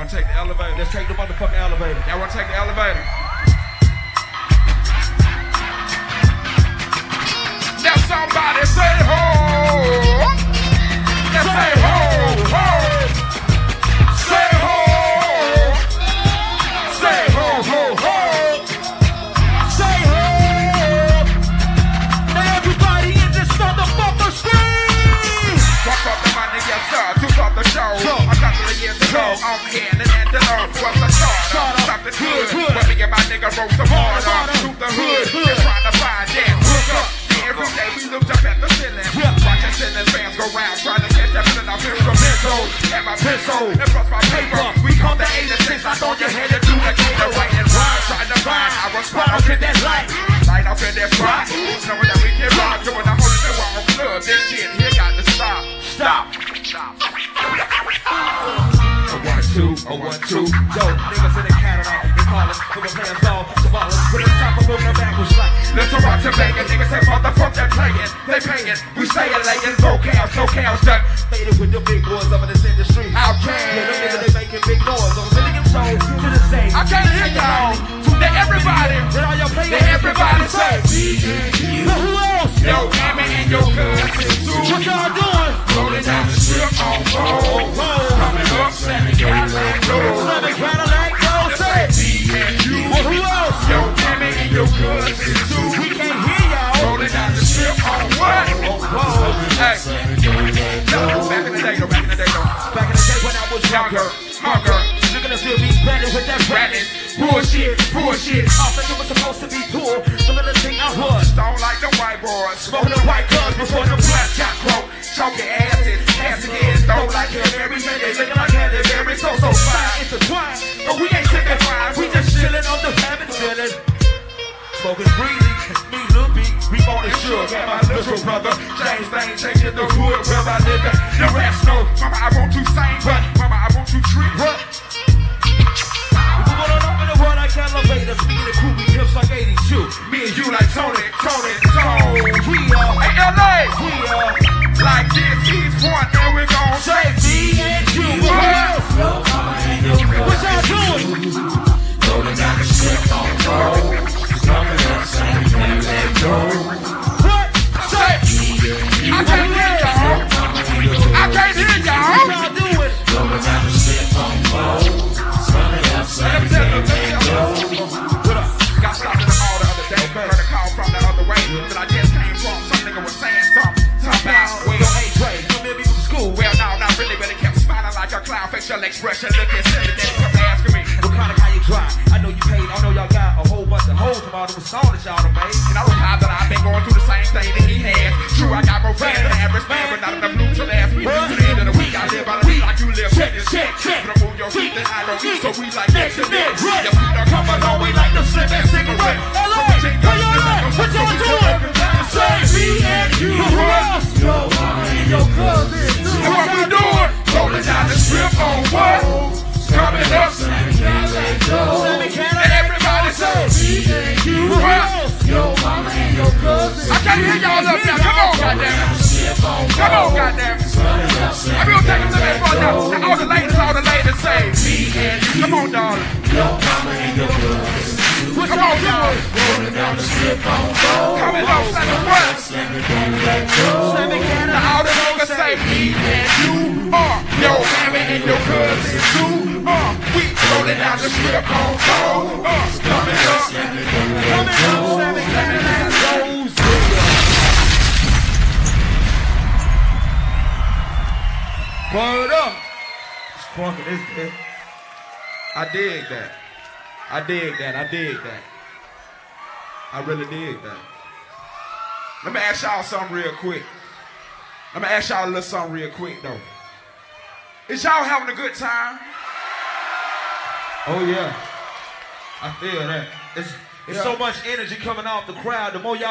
Wanna take the elevator? Let's take the motherfucking elevator. Y'all wanna take the elevator? Nigga wrote the harder. harder. Through the Hood, just trying to find that hook up. Every day we looked up at the ceiling. Yeah. Watching ceiling fans go round, trying to catch up in our instrumental. And my pencil, and plus my paper. We come to 86, I throw your head into the gator. Right and right, trying to find our spot off in that light. Light off in that spot. Knowing that we can rock, doing the whole thing while I'm club. This shit here got to stop. Stop. Stop. A one, two, a one, two. Yo, niggas in the Canada, they call us, we gon' play us all tomorrow. Put it top of the backwards like, Let's rock to bangin', niggas say motherfuck playing. They paying, we stay laying, no cows, no cows done. faded with the big boys up in this industry. Outkast. Yeah, them niggas, they making big noise. I'm sending them soul to the stage. I can't hear y'all. That everybody, Let all y'all play everybody say. Who else? Yo, and your cousins too. What y'all doing? We can't hear y'all. Rolling the strip on what? Hey. Yo, back in the day, back in the day. Back in the day when I was Younger, smoker, look at us still be branded with that branding. bullshit, bullshit. Off like it was supposed to be cool. Of the thing I was. Stone like the white boys. Smoking the white guns before the black got Quote, little brother, James Lane, changing the hood where I live at. The rest mama, I want to sing, but mama, I want to treat. What? We going up in the world. Me and the crew, we like 82. Me and you like Tony, Expression looking silly. Then he asking me. What kind of car you drive? I know you paid. I know y'all got a whole bunch of hoes from all the songs that y'all done made. And I replied that I've been going through the same thing that he has. True, I got more fans than average man, but not enough loot to last me to the end of the week. I live by the week like you live. Check, Check, check, check. But move your feet, then I don't eat. So we like Next to next. Your feet are come along, I can't hear y'all up there. Come on, goddamn. Come on, goddamn. I'm gonna take to that front now. Now, all the ladies, all the ladies say, me and you. Come on, darling. What Come y'all on, y'all. doing? Coming up, slamming what? Sammy Canada. Now, all the niggas say, me and you. Uh, yo, mammy and your cousin too. Uh, we rolling down the strip on gold. Uh, coming up. Coming up, Word up. It's crunking this bit. I dig that. I dig that. I dig that. I really dig that. Let me ask y'all something real quick. Let me ask y'all a little something real quick though. Is y'all having a good time? Oh yeah. I feel that. It's it's Yeah. so much energy coming off the crowd. The more y'all